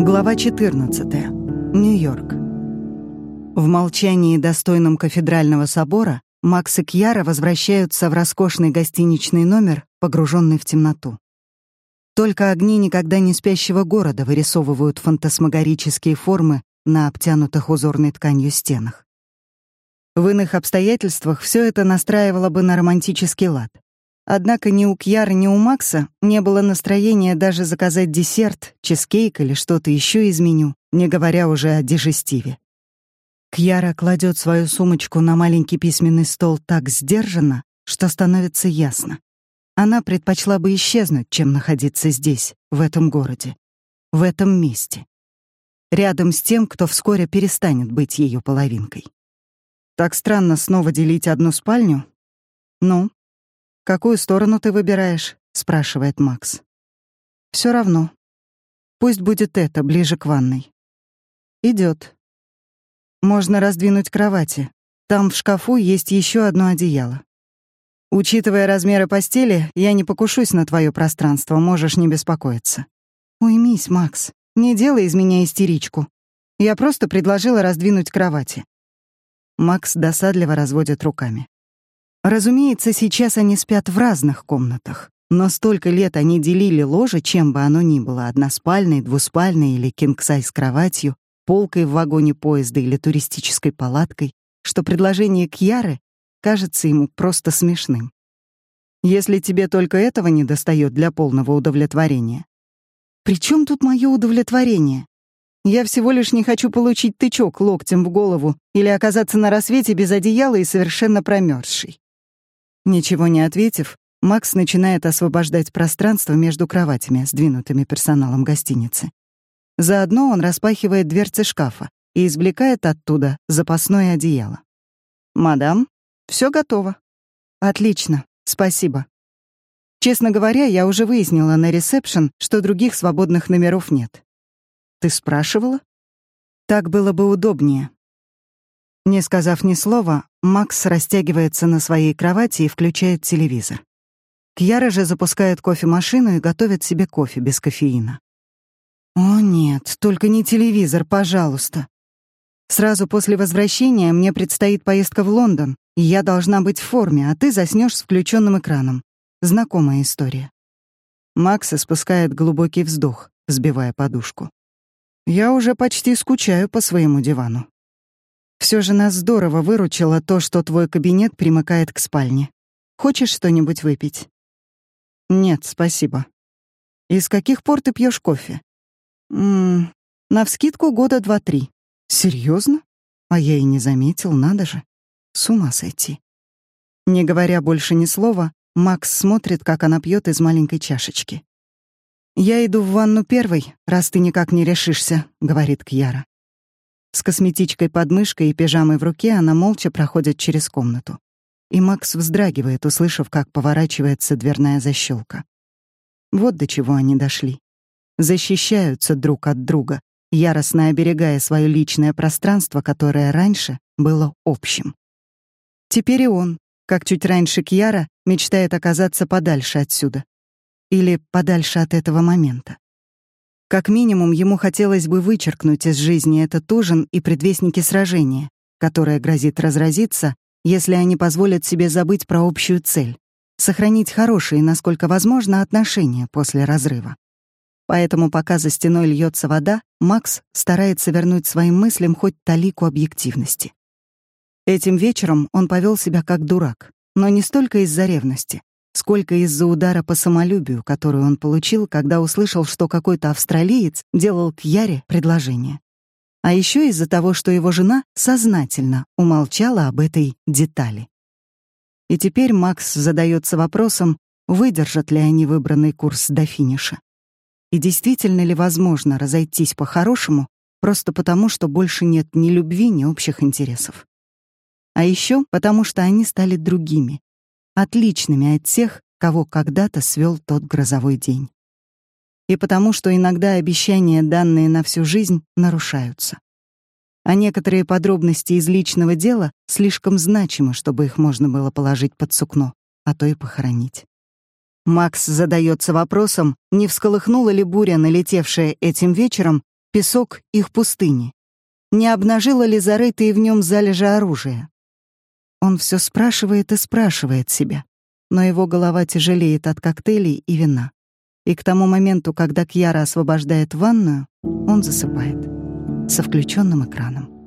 Глава 14. Нью-Йорк. В молчании, достойном кафедрального собора, Макс и Кьяра возвращаются в роскошный гостиничный номер, погруженный в темноту. Только огни никогда не спящего города вырисовывают фантасмагорические формы на обтянутых узорной тканью стенах. В иных обстоятельствах все это настраивало бы на романтический лад. Однако ни у Кьяры, ни у Макса не было настроения даже заказать десерт, чизкейк или что-то еще из меню, не говоря уже о дежестиве. Кьяра кладет свою сумочку на маленький письменный стол так сдержанно, что становится ясно. Она предпочла бы исчезнуть, чем находиться здесь, в этом городе, в этом месте. Рядом с тем, кто вскоре перестанет быть ее половинкой. Так странно снова делить одну спальню. Ну, какую сторону ты выбираешь? спрашивает Макс. Все равно. Пусть будет это ближе к ванной. Идет. Можно раздвинуть кровати. Там в шкафу есть еще одно одеяло. Учитывая размеры постели, я не покушусь на твое пространство, можешь не беспокоиться. Уймись, Макс, не делай из меня истеричку. Я просто предложила раздвинуть кровати. Макс досадливо разводит руками. Разумеется, сейчас они спят в разных комнатах, но столько лет они делили ложе, чем бы оно ни было, односпальной, двуспальной или кинг-сайз кроватью, полкой в вагоне поезда или туристической палаткой, что предложение Кьяры кажется ему просто смешным. Если тебе только этого не достает для полного удовлетворения. При чем тут мое удовлетворение? Я всего лишь не хочу получить тычок локтем в голову или оказаться на рассвете без одеяла и совершенно промерзший. Ничего не ответив, Макс начинает освобождать пространство между кроватями, сдвинутыми персоналом гостиницы. Заодно он распахивает дверцы шкафа и извлекает оттуда запасное одеяло. «Мадам, все готово. Отлично, спасибо. Честно говоря, я уже выяснила на ресепшн, что других свободных номеров нет. Ты спрашивала? Так было бы удобнее. Не сказав ни слова, Макс растягивается на своей кровати и включает телевизор. Кьяра же запускает кофемашину и готовит себе кофе без кофеина. «О нет, только не телевизор, пожалуйста. Сразу после возвращения мне предстоит поездка в Лондон, и я должна быть в форме, а ты заснешь с включенным экраном. Знакомая история. Макс испускает глубокий вздох, сбивая подушку. Я уже почти скучаю по своему дивану. Все же нас здорово выручило то, что твой кабинет примыкает к спальне. Хочешь что-нибудь выпить? Нет, спасибо. Из каких пор ты пьешь кофе? Мм, навскидку года два-три. Серьезно? А я и не заметил, надо же. С ума сойти. Не говоря больше ни слова, Макс смотрит, как она пьет из маленькой чашечки. «Я иду в ванну первой, раз ты никак не решишься», — говорит Кьяра. С косметичкой под мышкой и пижамой в руке она молча проходит через комнату. И Макс вздрагивает, услышав, как поворачивается дверная защелка. Вот до чего они дошли. Защищаются друг от друга, яростно оберегая свое личное пространство, которое раньше было общим. Теперь и он, как чуть раньше Кьяра, мечтает оказаться подальше отсюда. Или подальше от этого момента. Как минимум, ему хотелось бы вычеркнуть из жизни этот ужин и предвестники сражения, которое грозит разразиться, если они позволят себе забыть про общую цель — сохранить хорошие, насколько возможно, отношения после разрыва. Поэтому, пока за стеной льется вода, Макс старается вернуть своим мыслям хоть талику объективности. Этим вечером он повел себя как дурак, но не столько из-за ревности, сколько из-за удара по самолюбию, который он получил, когда услышал, что какой-то австралиец делал к Яре предложение. А еще из-за того, что его жена сознательно умолчала об этой детали. И теперь Макс задается вопросом, выдержат ли они выбранный курс до финиша. И действительно ли возможно разойтись по-хорошему просто потому, что больше нет ни любви, ни общих интересов. А еще потому, что они стали другими, отличными от тех, кого когда-то свел тот грозовой день. И потому, что иногда обещания, данные на всю жизнь, нарушаются. А некоторые подробности из личного дела слишком значимы, чтобы их можно было положить под сукно, а то и похоронить. Макс задается вопросом, не всколыхнула ли буря, налетевшая этим вечером, песок их пустыни? Не обнажила ли зарытые в нем залежи оружия? Он все спрашивает и спрашивает себя, но его голова тяжелеет от коктейлей и вина. И к тому моменту, когда Кьяра освобождает ванную, он засыпает со включенным экраном.